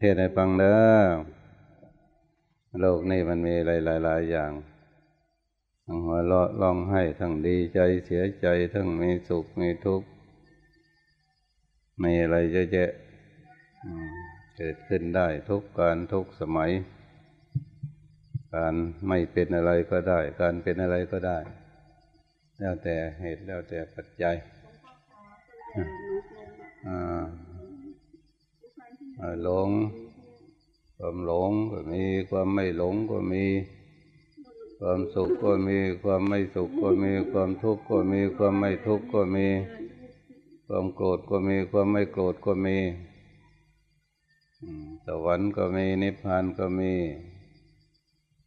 เทศให้ฟังเด้อโลกนี้มันมีหลายๆอย่างทั้งหัวเราะร้องไห้ทั้งดีใจเสียใจทั้งมีสุขมีทุกข์มีอะไรเยอะแยะเกิดขึ้นได้ทุกการทุกสมัย การไม่เป็นอะไรก็ได้ การเป็นอะไรก็ได้ แล้วแต่เหตุแล้วแต่ปัจจัย หลง ความหลงก็มีความไม่หลงก็มี ความสุขก็มี ความไม่สุขก็มี ความทุกข์ก็มี ความไม่ทุกข์ก็มี ความโกรธก็มี ความไม่โกรธก็มีสวรรค์ก็มีนิพพานก็มี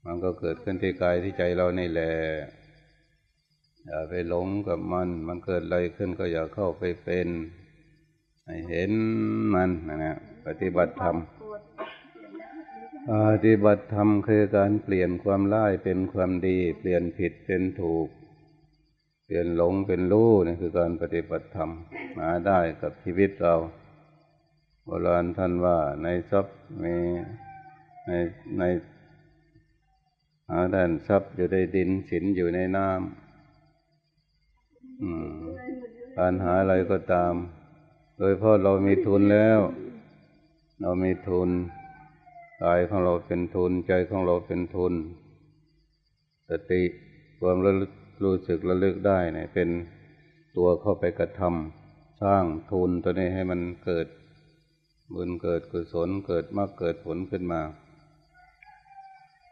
มันก็เกิดขึ้นที่กายที่ใจเรานี่แหละอย่าไปหลงกับมัน มันเกิดอะไรขึ้นก็อย่าเข้าไปเป็น ให้เห็นมันนะปฏิบัติธรรมปฏิบัติธรรมคือการเปลี่ยนความร้ายเป็นความดี เปลี่ยนผิดเป็นถูก เปลี่ยนหลงเป็นรู้นี่คือการปฏิบัติธรรมมาได้กับชีวิตเราโบราณท่านว่าในทรัพย์มีในในหาด้านทรัพย์อยู่ในดินสินอยู่ในน้ำการหาอะไรก็ตาม โดยเพราะเรามีทุนแล้ว เรามีทุนกายของเราเป็นทุน ใจของเราเป็นทุน สติความระลึกรู้สึกระลึกได้เนี่ยเป็นตัวเข้าไปกระทำสร้างทุนตัวนี้ให้มันเกิดบุญเกิดกุศลเกิดมากเกิดผลขึ้นมา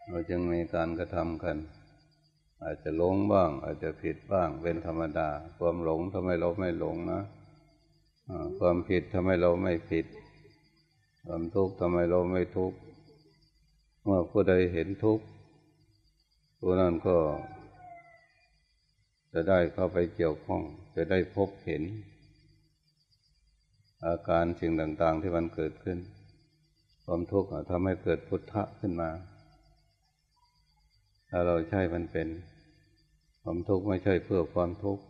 เราจึงมีการกระทำกัน อาจจะหลงบ้าง อาจจะผิดบ้างเป็นธรรมดา ความหลงทำไมเราไม่หลงนะ ความผิดทำไมเราไม่ผิด ความทุกข์ทำไมเราไม่ทุกข์ เมื่อผู้ใดเห็นทุกข์ผู้นั้นก็ จะได้เข้าไปเกี่ยวข้อง จะได้พบเห็น อาการสิ่งต่าง ๆ ที่มันเกิดขึ้น ความทุกข์ทำให้เกิดพุทธะขึ้นมา ถ้าเราใช่มันเป็น ความทุกข์ไม่ใช่เพื่อความทุกข์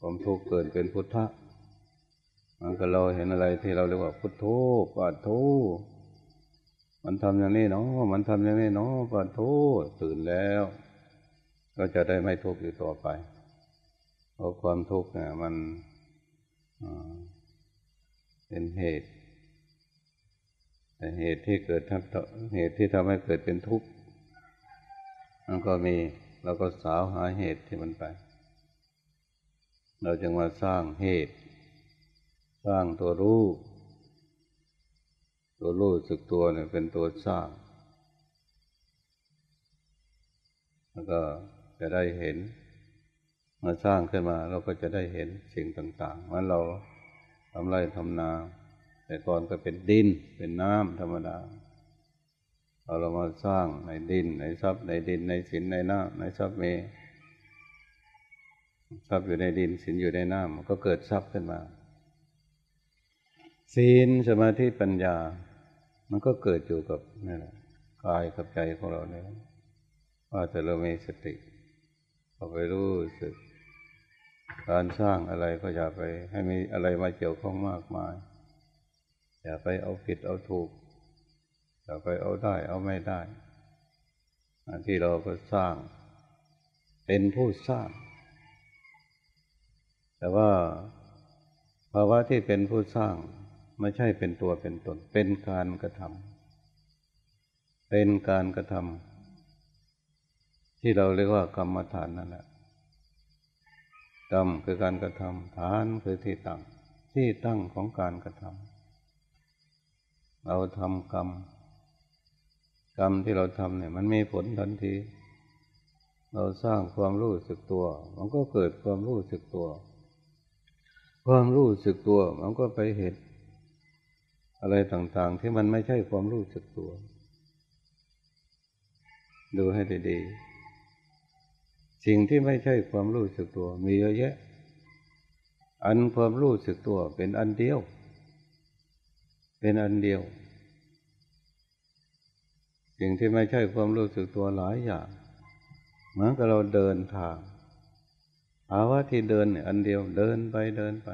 ความทุกข์เกิดเป็นพุทธะ มันก็เราเห็นอะไรที่เราเรียกว่าพุทโธปาโธมันทำอย่างนี้เนาะมันทำอย่างนี้เนาะปาโธตื่นแล้ว ก็จะได้ไม่ทุกข์อีกต่อไปเพราะความทุกข์เนี่ยมันเป็นเหตุแต่เหตุที่เกิดทำเหตุที่ทำให้เกิดเป็นทุกข์มันก็มีเราก็สาวหาเหตุที่มันไป เราจึงมาสร้างเหตุ สร้างตัวรู้ ตัวรู้สึกตัวเนี่ยเป็นตัวสร้าง แล้วก็จะได้เห็นมาสร้างขึ้นมาเราก็จะได้เห็นสิ่งต่างๆมันเราทำไรทำนา แต่ก่อนก็เป็นดินเป็นน้ำธรรมดาเราเรามาสร้างในดินในทรัพย์ในดินในสินในน้ำในทรัพย์มีทรัพย์อยู่ในดินสินอยู่ในน้ำมันก็เกิดทรัพย์ขึ้นมา ศีลสมาธิปัญญา มันก็เกิดอยู่กับนี่แหละกายกับใจของเราเนี่ยว่าแต่เรามีสติเราไปรู้สึก การสร้างอะไรก็อย่าไป ให้มีอะไรมาเกี่ยวข้องมากมาย อย่าไปเอาผิดเอาถูก อย่าไปเอาได้เอาไม่ได้ที่เราก็สร้าง เป็นผู้สร้าง แต่ว่าภาวะที่เป็นผู้สร้าง ไม่ใช่เป็นตัวเป็นตน เป็นการกระทำเป็นการกระทำที่เราเรียกว่ากรรมฐานนั่นแหละกรรมคือการกระทำฐานคือที่ตั้งที่ตั้งของการกระทำเราทำกรรม กรรมที่เราทำเนี่ย มันมีผลทันที เราสร้างความรู้สึกตัว มันก็เกิดความรู้สึกตัว ความรู้สึกตัว มันก็ไปเห็น อะไรต่างๆ ที่มันไม่ใช่ความรู้สึกตัว ดูให้ดีๆสิ่งที่ไม่ใช่ความรู้สึกตัว มีเยอะแยะ อันความรู้สึกตัวเป็นอันเดียว เป็นอันเดียว สิ่งที่ไม่ใช่ความรู้สึกตัวหลายอย่างเหมือนกับเราเดินทางภาวะที่เดินเนี่ยอันเดียวเดินไปเดินไป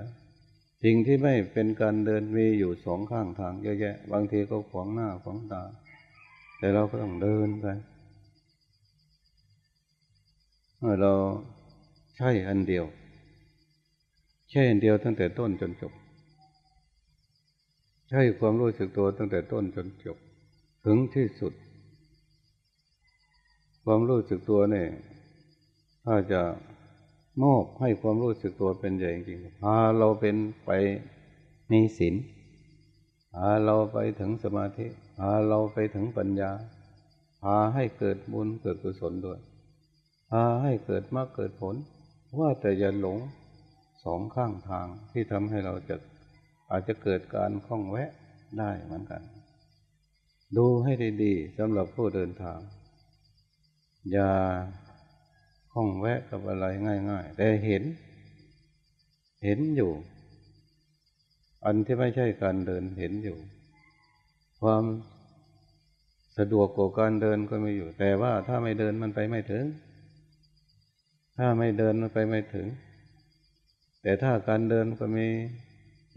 สิ่งที่ไม่เป็นการเดินมีอยู่สองข้างทางเยอะแยะ บางทีก็ขวางหน้าขวางตา แต่เราก็ต้องเดินไปเมื่อเราใช่อันเดียว ใช่อันเดียวตั้งแต่ต้นจนจบ ใช่ความรู้สึกตัวตั้งแต่ต้นจนจบ ถึงที่สุด ความรู้สึกตัวเนี่ยถ้าจะ มอบให้ความรู้สึกตัวเป็นใหญ่จริงพาเราเป็นไปมีศีลพาเราไปถึงสมาธิพาเราไปถึงปัญญาพาให้เกิดบุญเกิดกุศลด้วยพาให้เกิดมากเกิดผล ว่าแต่อย่าหลงสองข้างทางที่ทำให้เราจะอาจจะเกิดการคล้องแวะได้เหมือนกัน ดูให้ดีๆสำหรับผู้เดินทาง อย่า ข้องแวะกับอะไรง่าย ๆ แต่เห็น เห็นอยู่ อันที่ไม่ใช่การเดินเห็นอยู่ ความสะดวกกว่าการเดินก็มีอยู่ แต่ว่าถ้าไม่เดินมันไปไม่ถึง ถ้าไม่เดินมันไปไม่ถึง แต่ถ้าการเดินก็มี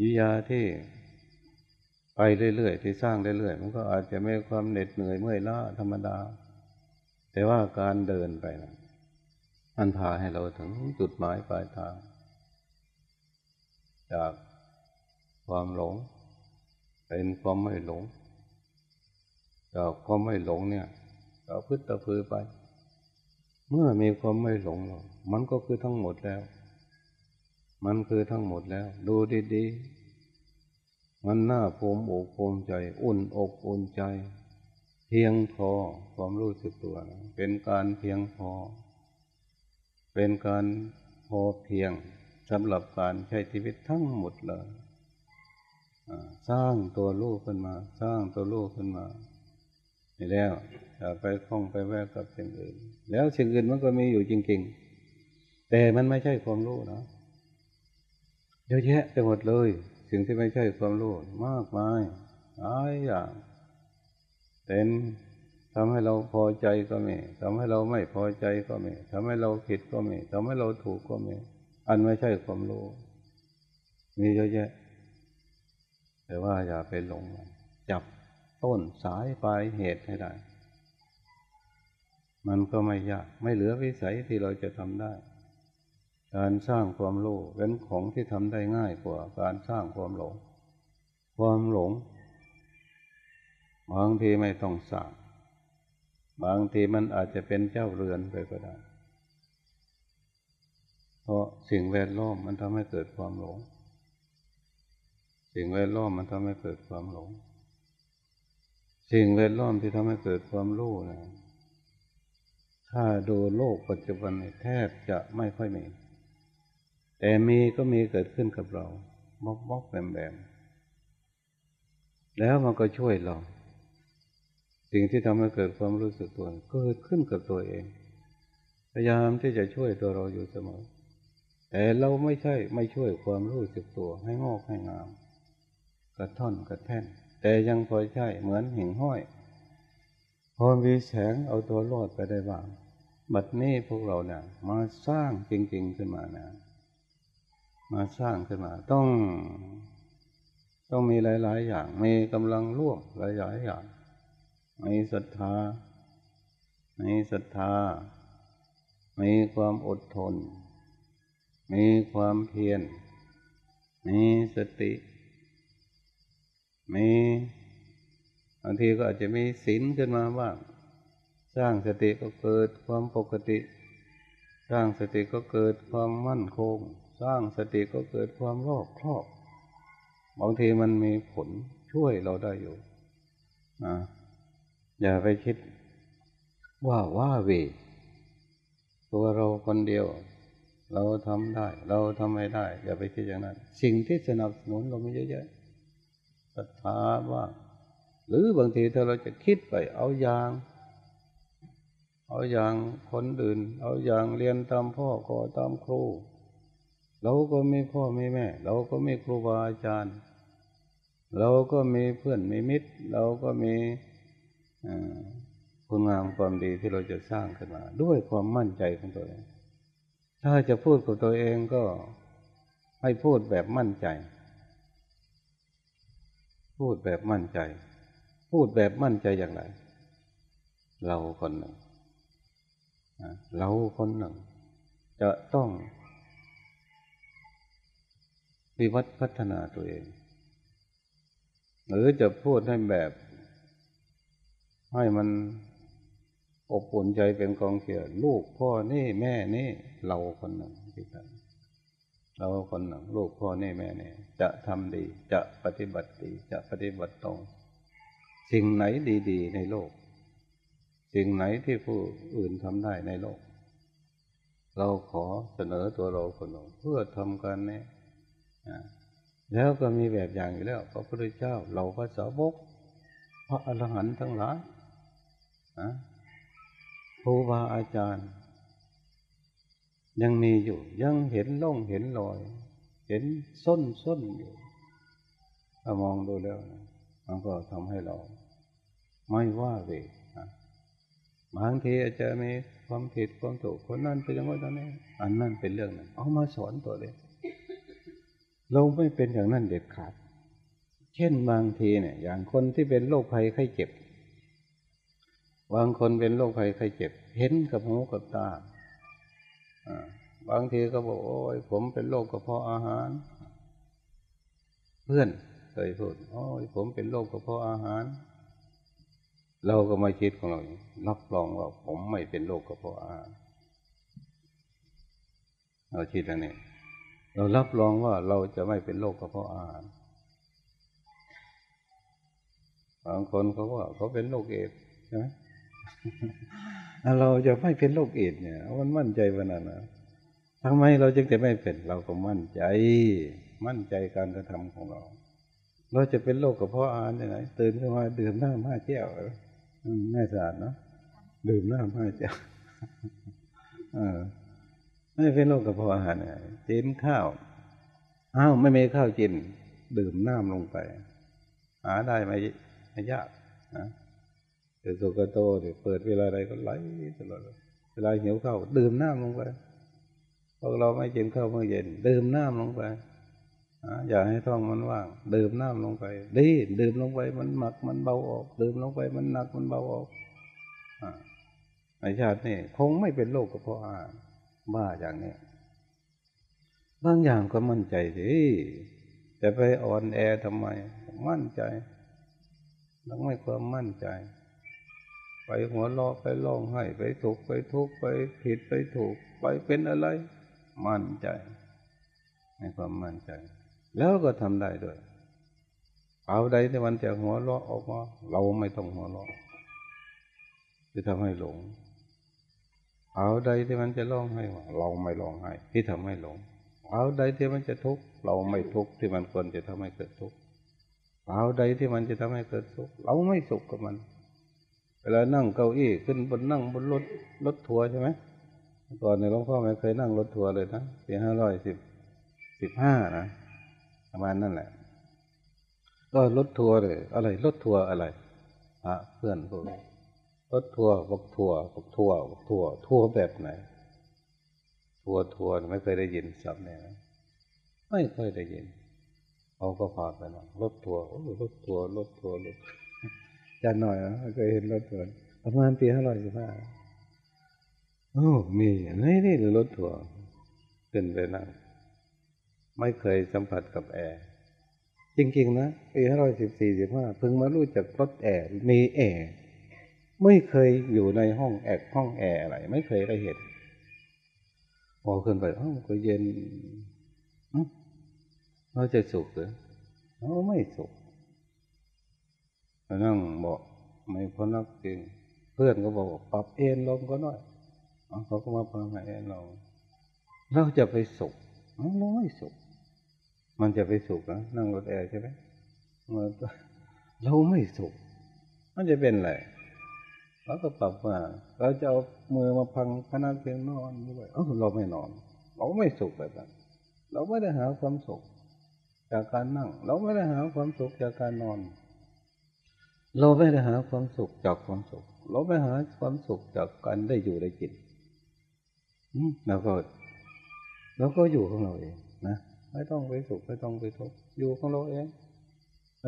วิยาที่ไปเรื่อยๆที่สร้างเรื่อยๆมันก็อาจจะไม่ความเหน็ดเหนื่อยเมื่อยล้าธรรมดา แต่ว่าการเดินไปนะ มันพาให้เราถึงจุดหมายปลายทาง จากความหลง เป็นความไม่หลง จากความไม่หลงเนี่ยเราพึ่งตะพือไป เมื่อมีความไม่หลงเรามันก็คือทั้งหมดแล้ว มันคือทั้งหมดแล้ว ดูดีๆ มันน่าภูมิอกภูมิใจ อุ่นอกอุ่นใจ เพียงพอความรู้สึกตัวนะเป็นการเพียงพอ เป็นการพอเพียงสำหรับการใช้ชีวิตทั้งหมดเลยสร้างตัวลูกขึ้นมา สร้างตัวลูกขึ้นมานี่แล้วอย่าไปคล้องไปแวกกับสิ่งอื่น แล้วสิ่งอื่นมันก็มีอยู่จริง ๆ แต่มันไม่ใช่ความรู้นะเยอะแยะไปหมดเลย สิ่งที่ไม่ใช่ความรู้มากมายหลายอย่างเป็น ทำให้เราพอใจก็มีทำให้เราไม่พอใจก็มีทำให้เราผิดก็มีทำให้เราถูกก็มี อันไม่ใช่ความรู้ มีเยอะแยะ แต่ว่าอย่าไปหลง จับต้นสายปลายเหตุให้ได้ มันก็ไม่ยาก ไม่เหลือวิสัยที่เราจะทำได้ การสร้างความรู้เป็นของที่ทำได้ง่ายกว่า การสร้างความหลง ความหลงบางทีไม่ต้องสร้าง บางทีมันอาจจะเป็นเจ้าเรือนไปก็ได้ เพราะสิ่งแวดล้อมมันทำให้เกิดความหลง สิ่งแวดล้อมมันทำให้เกิดความหลง สิ่งแวดล้อมที่ทำให้เกิดความรู้นะถ้าดูโลกปัจจุบันแทบจะไม่ค่อยมี แต่มีก็มีเกิดขึ้นกับเรา บกบกแบมแบมแล้วมันก็ช่วยเรา สิ่งที่ทำให้เกิดความรู้สึกตัวเกิดขึ้นกับตัวเอง พยายามที่จะช่วยตัวเราอยู่เสมอ แต่เราไม่ใช่ไม่ช่วยความรู้สึกตัวให้งอกให้งาม กระท่อนกระแท่น แต่ยังพอใช่เหมือนหิ่งห้อยพอมีแสงเอาตัวรอดไปได้บ้างบัดนี้พวกเราเนี่ยมาสร้างจริง ๆขึ้นมานะมาสร้างขึ้นมา ต้อง ต้องมีหลาย ๆ อย่าง มีกำลังร่วมหลาย ๆ อย่าง มีศรัทธา มีศรัทธา มีความอดทน มีความเพียร มีสติ มีบางทีก็อาจจะมีศีลขึ้นมาบ้าง สร้างสติก็เกิดความปกติ สร้างสติก็เกิดความมั่นคง สร้างสติก็เกิดความรอบครอบบางทีมันมีผลช่วยเราได้อยู่นะ อย่าไปคิดว่าว่าเว ตัวเราคนเดียว เราทำได้ เราทำไม่ได้ อย่าไปคิดอย่างนั้น สิ่งที่สนับสนุนเราไม่เยอะๆศรัทธาว่า หรือบางทีถ้าเราจะคิดไปเอาอย่างเอาอย่างคนอื่น เอาอย่างเรียนตามพ่อก็ตามครู เราก็มีพ่อมีแม่ เราก็มีครูบาอาจารย์ เราก็มีเพื่อนมีมิตร เราก็มี คุณงามความดีที่เราจะสร้างขึ้นมา ด้วยความมั่นใจของตัวเอง ถ้าจะพูดกับตัวเองก็ให้พูดแบบมั่นใจ พูดแบบมั่นใจ พูดแบบมั่นใจอย่างไร เราคนหนึ่งเราคนหนึ่ง จะต้องวิวัฒพัฒนาตัวเอง หรือจะพูดให้แบบ ให้มันอบอุ่นใจเป็นกองเขียลูกพ่อนี่แม่นี่ เราคนหนึ่งที่ทำเราคนหนึ่งลูกพ่อนี่แม่นี่จะทำดี จะปฏิบัติดี จะปฏิบัติตรง สิ่งไหนดี ๆ ในโลก สิ่งไหนที่ผู้อื่นทำได้ในโลก เราขอเสนอตัวเราคนหนึ่งเพื่อทำการนี้แล้วก็มีแบบอย่างอยู่แล้วพระพุทธเจ้า เราพระสาวกพระอรหันต์ทั้งหลาย ครูบาอาจารย์ ยังมีอยู่ ยังเห็นล่องเห็นรอย เห็นส้นส้นอยู่ถ้ามองดูแล้วนะมันก็ทำให้เรา ไม่ว่าเวบางทีอาจจะมีความผิดความถูกคนนั้นเป็นอย่างนั้นนี้อันนั้นเป็นเรื่องนั้นเอามาสอนตัวเลยเราไม่เป็นอย่างนั้นเด็ดขาด เช่นบางทีเนี่ย อย่างคนที่เป็นโรคภัยไข้เจ็บ บางคนเป็นโรคภัยไข้เจ็บ เห็นกับหูกับตาบางทีก็บอกโอ้ยผมเป็นโรคกระเพาะอาหาร เพื่อนเคยพูดโอ้ยผมเป็นโรคกระเพาะอาหาร เราก็ม่คิดของเรารับรองว่าผมไม่เป็นโรคกระเพาะอาหารเราคิดอันนี้เรารับรองว่าเราจะไม่เป็นโรคกระเพาะอาหารบางคนเขาว่าเขาเป็นโรคเอดใช่ไหม เราจะไม่เป็นโรคเอดเนี่ยมันมั่นใจขนาดนั้นทำไมเราจึงจะไม่เป็นเราก็มั่นใจ มั่นใจการกระทำของเรา เราจะเป็นโรคกระเพาะอาหารยังไงตื่นขึ้นมาดื่มน้ำห้าแก้วไม่สะอาดเนาะดื่มน้ำห้าแก้วไม่เป็นโรคกระเพาะอาหารไงกินข้าวอ้าวไม่มีข้าวกิน ดื่มน้ำลงไป หาได้ไม่ไม่ยากนะ แต่สุกโตเนี่ยเปิดเวลาใดก็ไหลตลอดเวลาหิวข้าวดื่มน้ำลงไปพวกเราไม่กินข้าวเมื่อเย็น ดื่มน้ำลงไปอย่าให้ท้องมันว่าง ดื่มน้ำลงไปดีดื่มลงไปมันหมักมันเบาออก ดื่มลงไปมันหนักมันเบาออกในชาตินี่คงไม่เป็นโรคกระเพาะอาหารบ้าอย่างนี้บางอย่างก็มั่นใจสิจะไปอ่อนแอทำไม มั่นใจต้องไม่ความมั่นใจ ไปหัวเราะไปร้องไห้ไปถูกไปทุกข์ไปผิดไปถูก ไปเป็นอะไร มั่นใจในความมั่นใจ แล้วก็ทำได้ด้วยเอาใดที่มันจะหัวเราะออกมาเราไม่ต้องหัวเราะจะทำให้หลง เอาใดที่มันจะร้องไห้เราไม่ร้องไห้ที่ทำให้หลง เอาใดที่มันจะทุกข์เราไม่ทุกข์ที่มันควรจะทำให้เกิดทุกข์เอาใดที่มันจะทำให้เกิดสุขเราไม่สุขกับมัน เวลานั่งเก้าอี้ขึ้นบนนั่งบนรถรถทัวร์ใช่ไหมก่อนในหลวงพ่อไม่เคยนั่งรถทัวร์เลยนะปีห้าร้อยสิบสิบห้านะประมาณนั่นแหละ ก็รถทัวร์เลยอะไรรถทัวร์อะไรพระเพื่อนพวกรถทัวร์บอกทัวร์บกทัวร์บกทัวร์ทัวร์แบบไหน ทัวร์ทัวร์ไม่เคยได้ยินศัพท์เนี่ยไม่เคยได้ยินเขาก็พาไปนะรถทัวร์รถทัวร์รถทัวร์รถ จะหน่อยนะเคยเห็นรถทัวร์ประมาณปีห้าร้อยสิบห้าโอ้มีอะไรนี่หรือรถทัวร์ขึ้นไปนั่งไม่เคยสัมผัสกับแอร์จริงๆนะปีห้าร้อยสิบสี่สิบห้าเพิ่งมารู้จักรถแอร์มีแอร์ไม่เคยอยู่ในห้องแอร์ห้องแอร์อะไร ไม่เคยได้เห็นพอขึ้นไปอ้าวก็เย็นเราจะสุขหรือเราไม่สุข นั่งบอกไม่พนักจริงเพื่อนก็บอกปรับเอ็นลงก็น้อยเขาก็มาปรับเอ็นลงเราจะไปสุขเราไม่สุขมันจะไปสุขนะนั่งรถแอร์ใช่ไหมเราไม่สุขมันจะเป็นอะไรเราก็ปรับว่าเราจะเอามือมาพังพนักเพียงนอนด้วยเออเราไม่นอน เราไม่สุขแบบนั้นเราไม่ได้หาความสุขจากการนั่ง เราไม่ได้หาความสุขจากการนอน เราไม่ได้หาความสุขจากความสุข เราไม่หาความสุขจากการได้อยู่ได้กินเราก็เราก็อยู่ของเราเองนะไม่ต้องไปสุขไม่ต้องไปทุกข์อยู่ของเราเอง เอ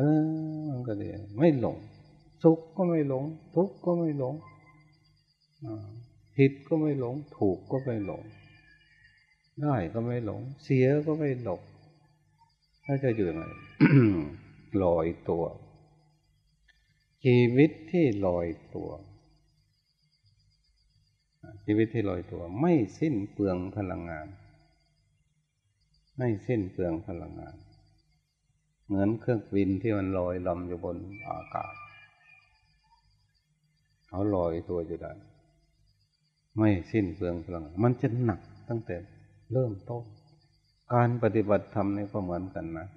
อ มันก็ดีไม่หลงสุขก็ไม่หลง ทุกข์ก็ไม่หลงผิดก็ไม่หลง ถูกก็ไม่หลง ได้ก็ไม่หลง เสียก็ไม่หลงถ้าจะอยู่ไหนลอยตัว ชีวิตที่ลอยตัว ชีวิตที่ลอยตัว ไม่สิ้นเปลืองพลังงาน ไม่สิ้นเปลืองพลังงาน เหมือนเครื่องบินที่มันลอยลำอยู่บนอากาศเขาลอยตัวอยู่ได้ไม่สิ้นเปลืองพลัง มันจะหนักตั้งแต่เริ่มต้น การปฏิบัติธรรมนี่ก็เหมือนกันนะ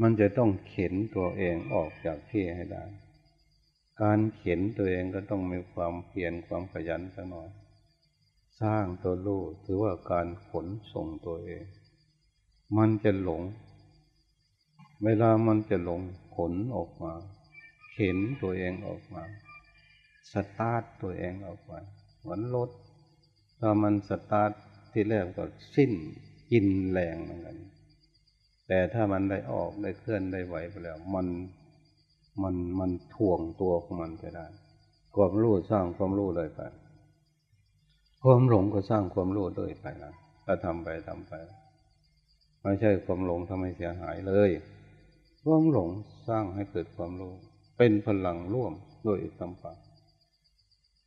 มันจะต้องเข็นตัวเองออกจากที่ให้ได้ การเข็นตัวเองก็ต้องมีความเพียรความขยันสักหน่อย สร้างตัวรู้ถือว่าการขนส่งตัวเอง มันจะหลง เวลามันจะหลงขนออกมา เข็นตัวเองออกมา สตาร์ทตัวเองออกไปเหมือนรถถ้ามันสตาร์ทที่แรกก็สิ้นกินแรงเหมือนกัน แต่ถ้ามันได้ออกได้เคลื่อนได้ไหวไปแล้ว มันมันมันถ่วงตัวของมันไปได้ความรู้สร้างความรู้เลยไป ความหลงก็สร้างความรู้ด้วยไปนะถ้าทำไปทำไป ไม่ใช่ความหลงทำให้เสียหายเลย ความหลงสร้างให้เกิดความรู้ เป็นพลังร่วมด้วยอีกคำปา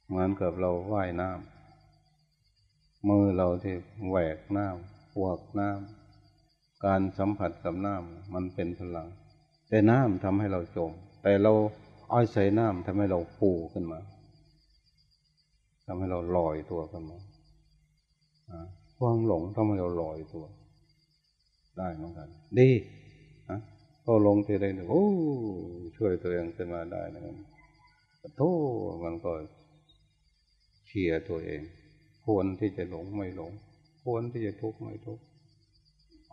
เหมือนกับเราว่ายน้ำมือเราที่แหวกน้ำวกน้ำ การสัมผัสกับน้ำมันเป็นพลัง แต่น้ำทำให้เราจม แต่เราอ้อยใส่น้ำทำให้เราฟูขึ้นมาทำให้เราลอยตัวขึ้นมาความหลงทำให้เราลอยตัว ได้เหมือนกัน ดีนะพอลงทีไรโอ้ช่วยตัวเองขึ้นมาได้นะโทมันก็เคียตัวเองควรที่จะหลงไม่หลงควรที่จะทุกข์ไม่ทุกข์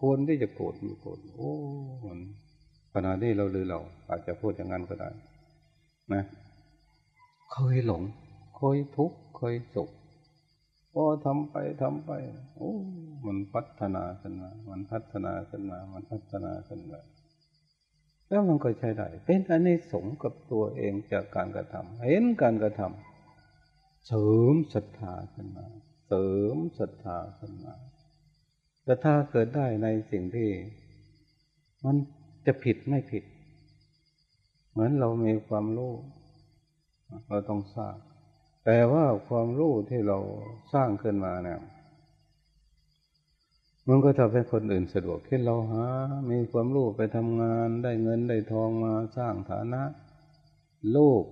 ควรที่จะโกรธม่โกรธโอ้มันขณะนี้เราหรือเรา อาจจะพูดอย่างนั้นก็ได้ นะเคยหลงเคยทุกข์เคยสุขพอทำไปทำไป โอ้ มันพัฒนาขึ้นมา มันพัฒนาขึ้นมา มันพัฒนาขึ้นมา แล้วมันก็ใช้ได้ เป็นอันนี้สงกับตัวเองจากการกระทำเห็นการกระทำเสริมศรัทธาขึ้นมา เสริมศรัทธาขึ้นมา แต่ถ้าเกิดได้ในสิ่งที่ มันจะผิดไม่ผิด เหมือนเรามีความรู้เราต้องสร้าง แต่ว่าความรู้ที่เราสร้างขึ้นมาเนี่ยมันก็ทำให้คนอื่นสะดวกขึ้นเราหา มีความรู้ไปทำงาน ได้เงินได้ทองมาสร้างฐานะ ลูก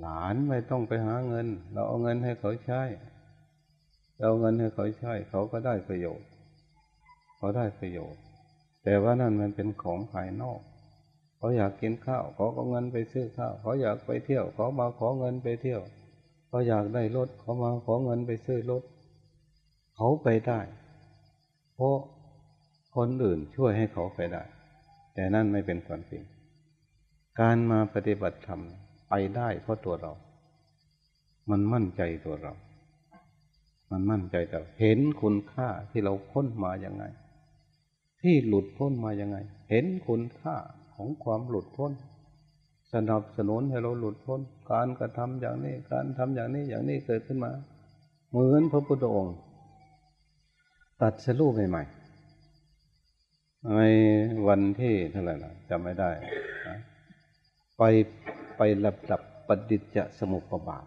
หลานไม่ต้องไปหาเงิน เราเอาเงินให้เขาใช้ เราเอาเงินให้เขาใช้ เขาก็ได้ประโยชน์ เขาได้ประโยชน์ แต่ว่านั่นมันเป็นของภายนอก เขาอยากกินข้าวเขาก็เงินไปซื้อข้าวเขาอยากไปเที่ยวเขามาขอเงินไปเที่ยวเขาอยากได้รถเขามาขอเงินไปซื้อรถเขาไปได้ เพราะคนอื่นช่วยให้เขาไปได้ แต่นั่นไม่เป็นความจริง การมาปฏิบัติธรรมไปได้เพราะตัวเรา มันมั่นใจตัวเรา มันมั่นใจแต่เห็นคุณค่าที่เราพ้นมาอย่างไง ที่หลุดพ้นมาย่างไง เห็นคุณค่าของความหลุดพ้น สนับสนุนให้เราหลุดพ้น การกระทำอย่างนี้ การทำอย่างนี้อย่างนี้เกิดขึ้นมา เหมือนพระพุทธองค์ ตัดสรูปใหม่ๆในวันที่เท่าไหร่ล่ะจำไม่ได้ ไปไประดับปฏิจจสมุปบาท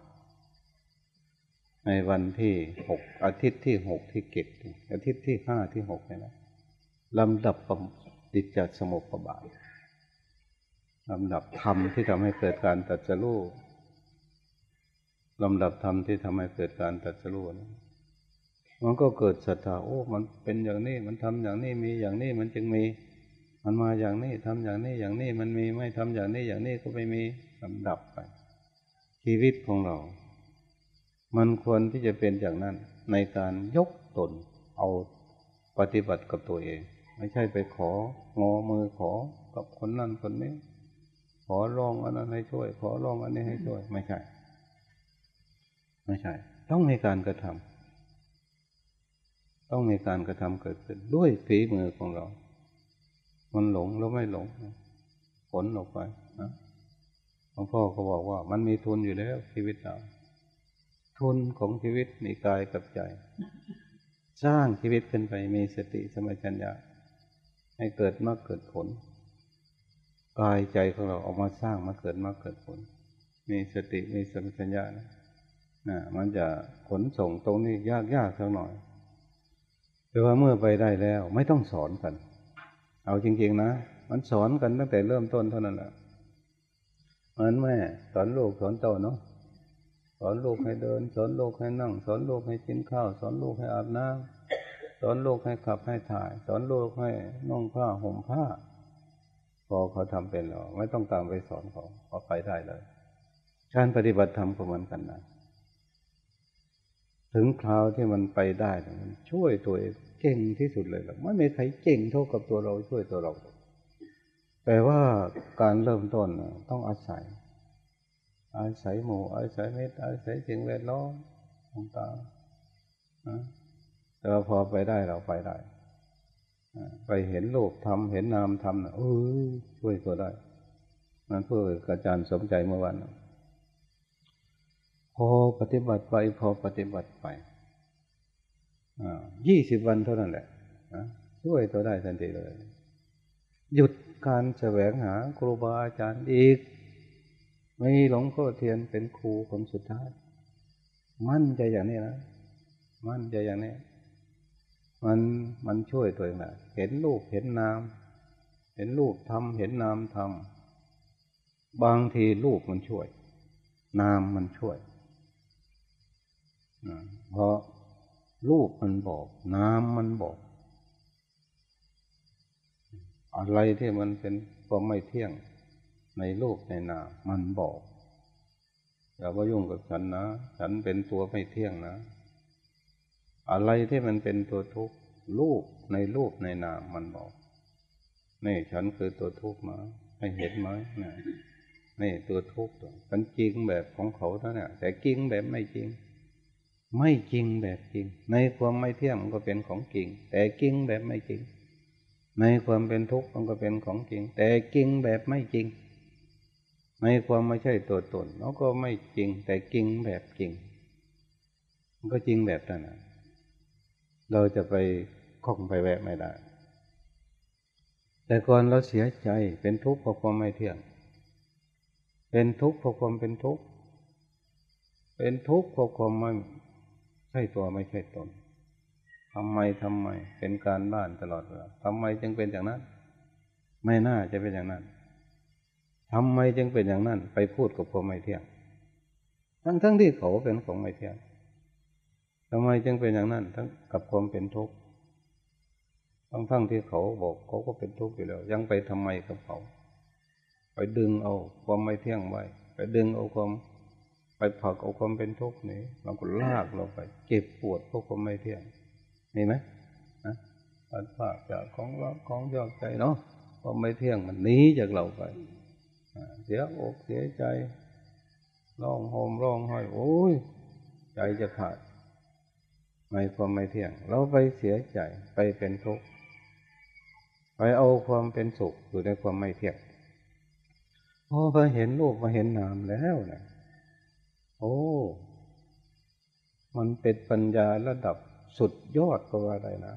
ในวันที่หกอาทิตย์ที่หกที่เกตอาทิตย์ที่ห้าที่หกเนี่ยนะ ลำดับปฏิจจสมุปบาทลำดับธรรมที่ทำให้เกิดการตัดสู้ลำดับธรรมที่ทำให้เกิดการตัดสู้นะมันก็เกิดศรัทธาโอ้มันเป็นอย่างนี้มันทำอย่างนี้มีอย่างนี้มันจึงมี มันมาอย่างนี้ทำอย่างนี้อย่างนี้มันมีไม่ทำอย่างนี้อย่างนี้ก็ไม่มีลำดับไป ชีวิตของเรา มันควรที่จะเป็นอย่างนั้นในการยกตนเอาปฏิบัติกับตัวเอง ไม่ใช่ไปของอมือขอกับคนนั้นคนนี้ ขอร้องอันนั้นให้ช่วย ขอร้องอันนี้ให้ช่วย ไม่ใช่ ไม่ใช่ ต้องมีการกระทำต้องมีการกระทำเกิดขึ้นด้วยฝีมือของเรา มันหลงแล้วไม่หลงคนออกไปนะหลวงพ่อก็บอกว่า มันมีทุนอยู่แล้วชีวิตเราทุนของชีวิตมีกายกับใจ สร้างชีวิตขึ้นไปมีสติสมัชัญญา ให้เกิดมากเกิดผลกายใจของเราออกมาสร้างมาเกิดมากเกิดผล มีสติมีสมัชัญญานะนะมันจะขนส่งตรงนี้ยากยากสักหน่อย แต่ว่าเมื่อไปได้แล้ว ไม่ต้องสอนกัน เอาจริง ๆ นะ มันสอนกันตั้งแต่เริ่มต้นเท่านั้นแหละเหมือนแม่สอนลูกสอนเต่าเนาะสอนลูกให้เดิน สอนลูกให้นั่ง สอนลูกให้กินข้าว สอนลูกให้อาบน้ำ สอนลูกให้ขับให้ถ่าย สอนลูกให้นุ่งผ้าห่มผ้า พอเขาทำเป็นแล้วไม่ต้องตามไปสอนเขาเขาไปได้เลยการปฏิบัติธรรมก็เหมือนกันนะถึงคราวที่มันไปได้มันช่วยตัวเองเก่งที่สุดเลยหรอกไม่มีใครเก่งเท่ากับตัวเราช่วยตัวเราแต่ว่าการเริ่มต้นต้องอาศัย อาศัยหมู่อาศัยเมตอาศัยสิ่งแวดล้อมต่างๆ นะแต่ว่าพอไปได้เราไปได้ไปเห็นโลกทำเห็นนามทำนะเอ้ยช่วยตัวได้มันเพื่ออาจารย์สมใจเมื่อวันพอปฏิบัติไป พอปฏิบัติไปยี่สิบวันเท่านั้นแหละช่วยตัวได้ทันทีเลย หยุดการแสวงหาครูบาอาจารย์อีก ไมีหลงพ่อเทียนเป็นครูคนสุดท้าย มั่นใจอย่างนี้นะ มั่นใจอย่างนี้ มันมันช่วยตัวเองนะเห็นรูปเห็นนาม เห็นรูปทำเห็นนามทำบางทีรูปมันช่วย นามมันช่วยเพราะรูปมันบอก นามมันบอก อะไรที่มันเป็นความไม่เที่ยงในรูปในนามมันบอกอย่าว่ายุ่งกับฉันนะ ฉันเป็นตัวไม่เที่ยงนะ อะไรที่มันเป็นตัวทุกข์รูปในรูปในนามมันบอกนี่ฉันคือตัวทุกข์มาให้เห็นไหมนะนี่ตัวทุกข์มันจริงแบบของเขาเท่านั้นแต่จริงแบบไม่จริง ไม่จริงแบบจริง ในความไม่เที่ยงมันก็เป็นของจริง แต่จริงแบบไม่จริง ในความเป็นทุกข์มันก็เป็นของจริง แต่จริงแบบไม่จริง ในความไม่ใช่ตัวตนเราก็ไม่จริง แต่จริงแบบจริง มันก็จริงแบบนั้น เราจะไปคล้องไปแวะไม่ได้ แต่ก่อนเราเสียใจเป็นทุกข์เพราะความไม่เที่ยง เป็นทุกข์เพราะความเป็นทุกข์ เป็นทุกข์เพราะความไม่ใช่ตัวไม่ใช่ตนทำไมทำไม เป็นการบ้านตลอดเวลาทำไมจึงเป็นอย่างนั้น ไม่น่าจะเป็นอย่างนั้นทำไมจึงเป็นอย่างนั้น ไปพูดกับความไม่เที่ยง ทั้งทั้งที่เขาเป็นของไม่เที่ยง ทำไมจึงเป็นอย่างนั้น ทั้งกับความเป็นทุกข์ทั้งทั้งที่เขาบอกเขาก็เป็นทุกข์อยู่แล้ว ยังไปทำไมกับเขา ไปดึงเอาความไม่เที่ยงไว้ ไปดึงเอาความ ไปผักเอาความเป็นทุกข์นี้บางคนลากเราไปเก็บปวดเพราะความไม่เที่ยงมีไหมนะปัดผากจากของรักของยอกใจเนาะความไม่เที่ยงมันหนีจากเราไปเสียอกเสียใจร้องโหมร้องไห้โอ้ย ใจจะขาด ไม่ความไม่เที่ยง เราไปเสียใจไปเป็นทุกข์ไปเอาความเป็นสุขอยู่ในความไม่เที่ยงพอมาเห็นรูปมาเห็นนามแล้วนะโอ้ มันเป็นปัญญาระดับสุดยอดก็ว่าได้นะ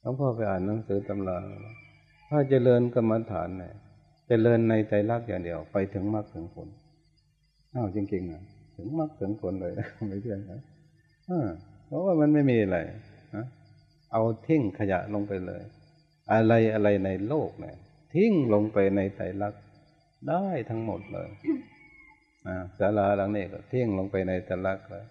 หลวงพ่อไปอ่านหนังสือตำราถ้าเจริญกรรมฐานเนี่ยจเริญในใจรักอย่างเดียว ไปถึงมรรคถึงผลอ้าวจริงๆนะถึงมรรคถึงผลเลยไม่เชื่อนะ เพราะว่ามันไม่มีอะไรนะเอาทิ้งขยะลงไปเลย อะไรอะไรในโลกเนี่ยทิ้งลงไปในใจรักษ์ได้ทั้งหมดเลยอาศาลาหลังนี้ก็ทิ้งลงไปในใจรักเลย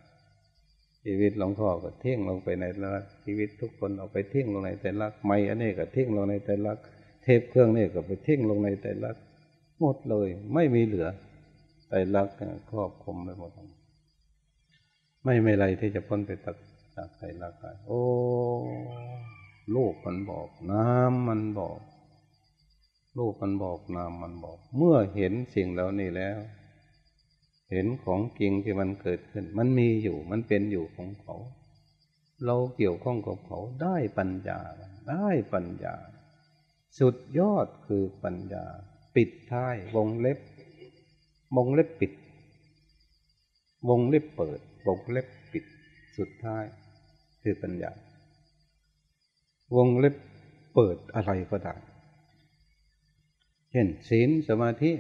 ชีวิตหลวงพ่อก็ทิ้งลงไปในใจรักชีวิตทุกคนเอาไปทิ้งลงในใจรักไม่อันนี้ก็ทิ้งลงในใจรักเทปเครื่องนี่ก็ไปทิ้งลงในไตรลักษณ์หมดเลย ไม่มีเหลือไตรลักษณ์ครอบคลุมไปหมด ไม่ไม่ไรที่จะพ้นไปตัก จากไตรลักษณ์โอ้ลูกมันบอก น้ำมันบอกลูกมันบอกน้ำมันบอก เมื่อเห็นสิ่งเหล่านี้แล้ว เห็นของจริงที่มันเกิดขึ้น มันมีอยู่มันเป็นอยู่ของเขา เราเกี่ยวข้องกับเขาได้ปัญญา ได้ปัญญา สุดยอดคือปัญญา ปิดท้ายวงเล็บ วงเล็บปิด วงเล็บเปิด วงเล็บปิด สุดท้าย คือปัญญา วงเล็บเปิดอะไรก็ได้เช่นศีลสมาธิ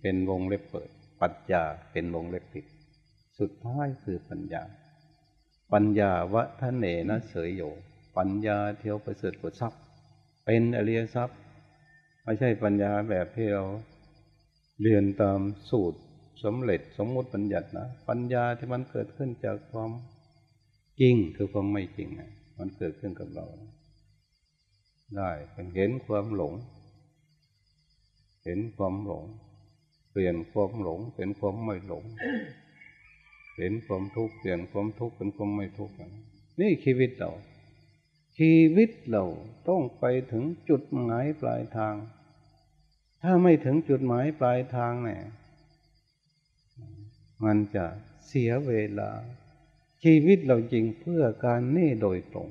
เป็นวงเล็บเปิด ปัญญาเป็นวงเล็บปิด สุดท้ายคือปัญญา ปัญญาวะทะเนนะเสยโย ปัญญาเที่ยวประเสริฐกว่าทรัพย์ เป็นอริยทรัพย์ ไม่ใช่ปัญญาแบบที่เราเรียนตามสูตรสำเร็จสมมติปัญญัตินะ ปัญญาที่มันเกิดขึ้นจากความ จริงคือความไม่จริงนะมันเกิดขึ้นกับเรา ได้เป็นเห็นความหลง เห็นความหลง เปลี่ยนความหลงเป็นความไม่หลง เห็นความทุกข์เปลี่ยนความทุกข์เป็นความไม่ทุกข์นี่ชีวิตเรา ชีวิตเราต้องไปถึงจุดหมายปลายทาง ถ้าไม่ถึงจุดหมายปลายทางเนี่ยมันจะเสียเวลา ชีวิตเราจริงเพื่อการนี่โดยตรง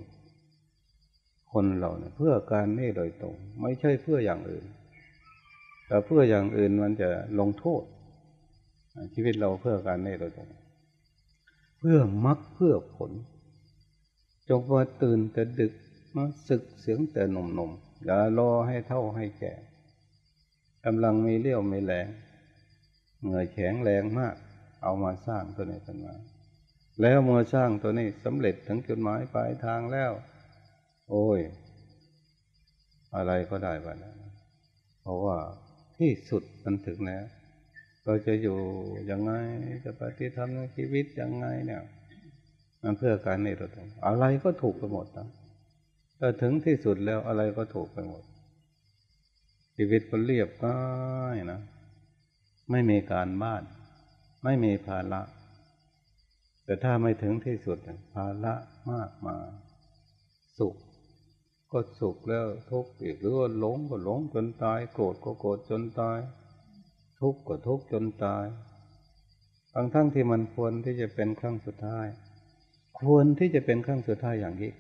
คนเราเนี่ยเพื่อการนี่โดยตรง ไม่ใช่เพื่ออย่างอื่น แต่เพื่ออย่างอื่นมันจะลงโทษ ชีวิตเราเพื่อการนี้โดยตรง เพื่อมรรคเพื่อผล จงมาตื่นแต่ดึกมาศึกเสียงแต่หนุ่มๆอย่ารอให้เท่าให้แก่กำลังมีเลี้ยวมีแรงเหนื่อยแข็งแรงมาก เอามาสร้างตัวนี้ขึ้นมา แล้วเมื่อสร้างตัวนี้สำเร็จถึงจุดหมายปลายทางแล้ว โอ้ย อะไรก็ได้บ้างเพราะว่าที่สุดมันถึงแล้วเราจะอยู่ยังไงจะปฏิธรรมในชีวิตยังไงเนี่ย มันเพื่อการในเราต้องอะไรก็ถูกไปหมดนะแต่ถึงที่สุดแล้วอะไรก็ถูกไปหมด ชีวิตก็เรียบง่ายนะ ไม่มีการบ้าน ไม่มีภาระ แต่ถ้าไม่ถึงที่สุดภาระมากมา สุข ก็สุขแล้วทุกข์อีกหรือว่าหลงก็หลงจนตาย โกรธก็โกรธจนตาย ทุกข์ก็ทุกข์จนตายบางทั้งที่มันควรที่จะเป็นครั้งสุดท้าย ควรที่จะเป็นครั้งสุดท้ายอย่างนี้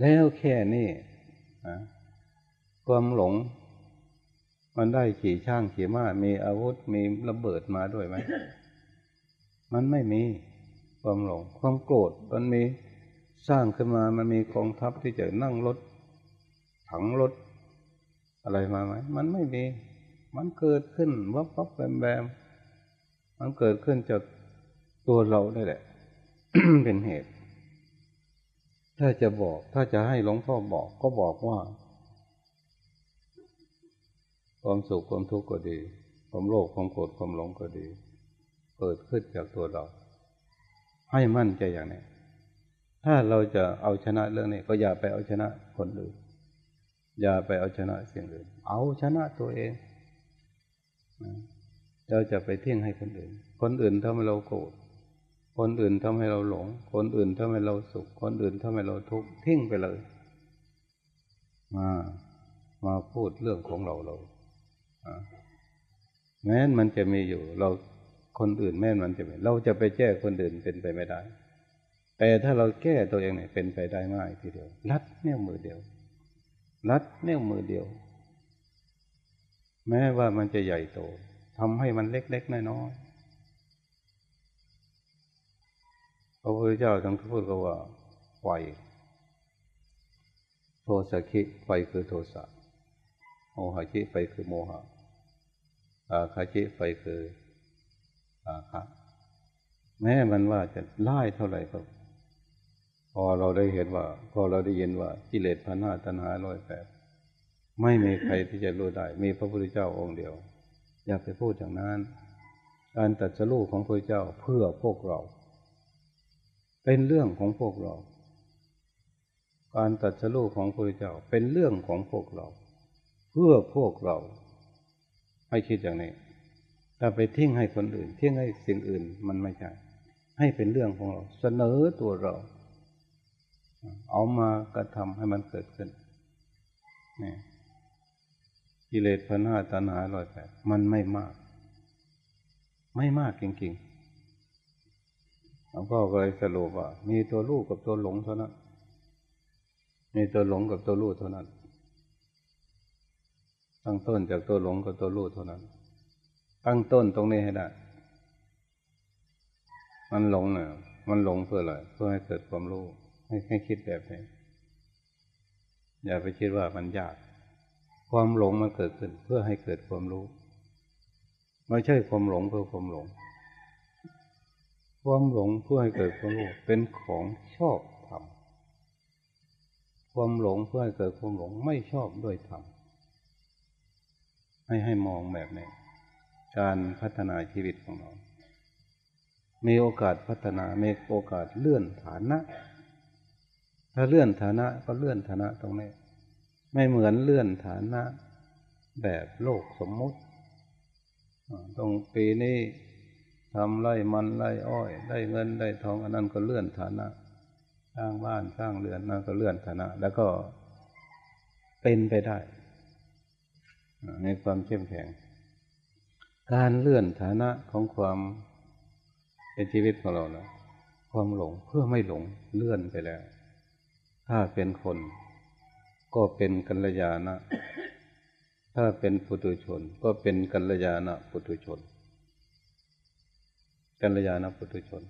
แล้วแค่นี้ความหลง มันได้ขี่ช่างขี่ม้ามีอาวุธมีระเบิดมาด้วยไหม มันไม่มีความหลงความโกรธมันมีสร้างขึ้นมามันมีกองทัพที่จะนั่งรถ ถังรถ อะไรมาไหมมันไม่มี มันเกิดขึ้นวับวับแบมแบมมันเกิดขึ้นจากตัวเราได้แหละ เป็นเหตุ ถ้าจะบอก ถ้าจะให้หลวงพ่อบอกก็บอกว่า ความสุขความทุกข์ก็ดี ความโลภความโกรธความหลงก็ดี เกิดขึ้นจากตัวเรา ให้มั่นใจอย่างนี้ ถ้าเราจะเอาชนะเรื่องนี้ ก็อย่าไปเอาชนะคนอื่น อย่าไปเอาชนะสิ่งอื่น เอาชนะตัวเอง เราจะไปเที่ยงให้คนอื่น คนอื่นทำให้เราโกรธ คนอื่นทำให้เราหลง คนอื่นทำให้เราสุข คนอื่นทำให้เราทุกข์ทิ้งไปเลย มามาพูดเรื่องของเราเราแม้นมันจะมีอยู่เรา คนอื่นแม้นมันจะมีเราจะไปแก้คนอื่นเป็นไปไม่ได้ แต่ถ้าเราแก้ตัวเองเนี่ยเป็นไปได้ง่ายทีเดียวรัดเนี่ยมือเดียวรัดเนี่ยมือเดียว แม้ว่ามันจะใหญ่โตทำให้มันเล็กๆน้อยๆพระพุทธเจ้าทั้งพูดก็ว่าไฟโทสะคิไฟคือโทสะโมหะคิไฟคือโมหะอาคาคิไฟคือ อาคาแม้มันว่าจะไล่เท่าไหร่ก็พอเราได้เห็นว่า พอเราได้ยินว่ากิเลสพันห้าตัณหาร้อยแปดไม่มีใครที่จะรู้ได้ มีพระพุทธเจ้าองค์เดียว อย่าไปพูดอย่างนั้นการตัดสู้ของพระเจ้าเพื่อพวกเรา เป็นเรื่องของพวกเรา การตัดสู้ของพระเจ้าเป็นเรื่องของพวกเรา เพื่อพวกเราให้คิดอย่างนี้ ถ้าไปทิ้งให้คนอื่นทิ้งให้สิ่งอื่นมันไม่ใช่ให้เป็นเรื่องของเรา เสนอตัวเรา เอามากระทำให้มันเกิดขึ้นนี่กิเลสพันห้าตัณหาลอยแปดมันไม่มาก ไม่มากจริงๆหลวงพ่อก็เลยสรุปว่า มีตัวลูกกับตัวหลงเท่านั้น มีตัวหลงกับตัวลูกเท่านั้น ตั้งต้นจากตัวหลงกับตัวรู้เท่านั้น ตั้งต้นตรงนี้ให้ได้ มันหลงเนี่ยมันหลงเพื่ออะไรเพื่อให้เกิดความรู้ให้ให้คิดแบบนี้อย่าไปคิดว่ามันยาก ความหลงมันเกิดขึ้น เพื่อให้เกิดความรู้ไม่ใช่ความหลงเพื่อความหลง ความหลงเพื่อให้เกิดความรู้เป็นของชอบทำความหลงเพื่อให้เกิดความหลงไม่ชอบด้วยธรรมให้ให้มองแบบนี้ การพัฒนาชีวิตของเรา มีโอกาสพัฒนา มีโอกาสเลื่อนฐานะ ถ้าเลื่อนฐานะก็เลื่อนฐานะตรงนี้ ไม่เหมือนเลื่อนฐานะแบบโลกสมมุติ ตรงปีนี้ทำไร่มันไร่อ้อย ได้เงินได้ทองอันนั้นก็เลื่อนฐานะสร้างบ้านสร้างเรือนนั่นก็เลื่อนฐานะ แล้วก็เป็นไปได้ในความเข้มแข็ง การเลื่อนฐานะของความเป็นชีวิตของเราแล้วความหลงเพื่อไม่หลงเลื่อนไปแล้ว ถ้าเป็นคน ก็เป็นกัลยาณะถ้าเป็นปุถุชน ก็เป็นกัลยาณะปุถุชน กัลยาณะปุถุชน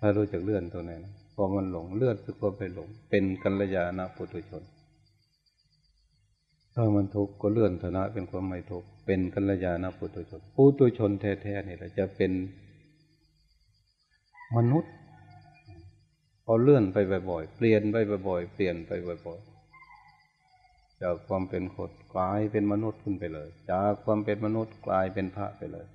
ถ้ารู้จักเลื่อนตัวไหนนะพอมันหลงเลื่อนคือก็ไปหลง เป็นกัลยาณะปุถุชน ถ้ามันทุกข์ก็เลื่อนฐานะเป็นความไม่ทุกข์ เป็นกัลยาณะปุถุชนปุถุชนแท้ๆนี่แหละจะเป็นมนุษย์พอเลื่อนไปบ่อยๆเปลี่ยนไปบ่อยๆเปลี่ยนไปบ่อยๆจากความเป็นคนกลายเป็นมนุษย์ขึ้นไปเลย จากความเป็นมนุษย์กลายเป็นพระไปเลย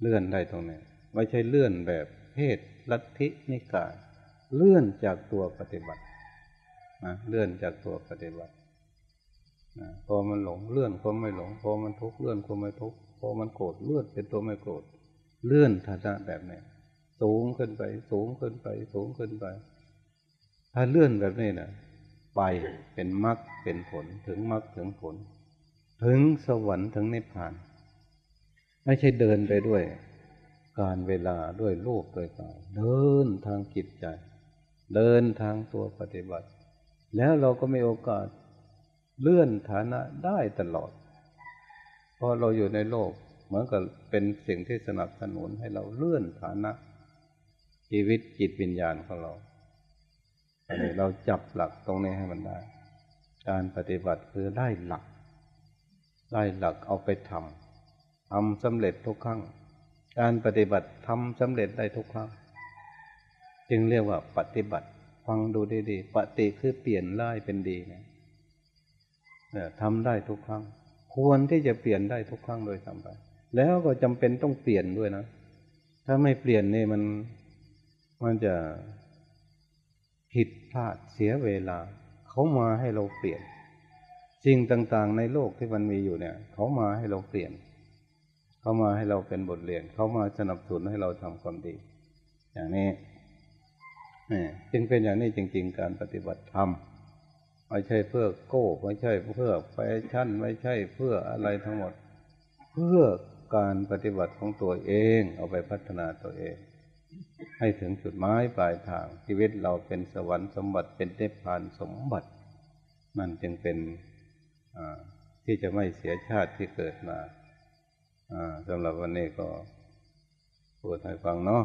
เลื่อนได้ตรงนี้ไม่ใช่เลื่อนแบบเพศลัทธินิกายเลื่อนจากตัวปฏิบัตินะเลื่อนจากตัวปฏิบัติ พอมันหลงเลื่อนความไม่หลงพอมันทุกข์เลื่อนความไม่ทุกข์พอมันโกรธเลื่อนเป็นตัวไม่โกรธเลื่อนฐานะแบบนี้สูงขึ้นไป สูงขึ้นไป สูงขึ้นไป ถ้าเลื่อนแบบนี้นะไปเป็นมรรคเป็นผลถึงมรรคถึงผล ถึงสวรรค์ถึงนิพพาน ไม่ใช่เดินไปด้วย การเวลาด้วยโลกด้วยกายเดินทางจิตใจ เดินทางตัวปฏิบัติ แล้วเราก็มีโอกาส เลื่อนฐานะได้ตลอด เพราะเราอยู่ในโลกเหมือนกับเป็นสิ่งที่สนับสนุนให้เราเลื่อนฐานะ ชีวิตจิตวิญญาณของเราอันนี้เราจับหลักตรงนี้ให้มันได้ การปฏิบัติคือได้หลัก ได้หลักเอาไปทำทำสำเร็จทุกครั้ง การปฏิบัติทำสำเร็จได้ทุกครั้ง จึงเรียกว่าปฏิบัติ ฟังดูดีๆ ปฏิคือเปลี่ยนร้ายเป็นดีนะ ทำได้ทุกครั้ง ควรที่จะเปลี่ยนได้ทุกครั้งโดยทำไป แล้วก็จำเป็นต้องเปลี่ยนด้วยนะ ถ้าไม่เปลี่ยนนี่มันมันจะผิดพลาดเสียเวลา เขามาให้เราเปลี่ยนสิ่งต่างๆ ในโลกที่มันมีอยู่เนี่ย เขามาให้เราเปลี่ยน เขามาให้เราเป็นบทเรียน เขามาสนับสนุนให้เราทำความดี อย่างนี้นี่จึงเป็นอย่างนี้จริง ๆ การปฏิบัติธรรม ไม่ใช่เพื่อโก้ไม่ใช่เพื่อแฟชั่นไม่ใช่เพื่ออะไรทั้งหมด เพื่อการปฏิบัติของตัวเองเอาไปพัฒนาตัวเอง ให้ถึงจุดหมายปลายทางชีวิตเราเป็นสวรรค์สมบัติเป็นเทพานสมบัตินั่นจึงเป็นที่จะไม่เสียชาติที่เกิดมาสำหรับวันนี้ก็พูดให้ฟังเนาะ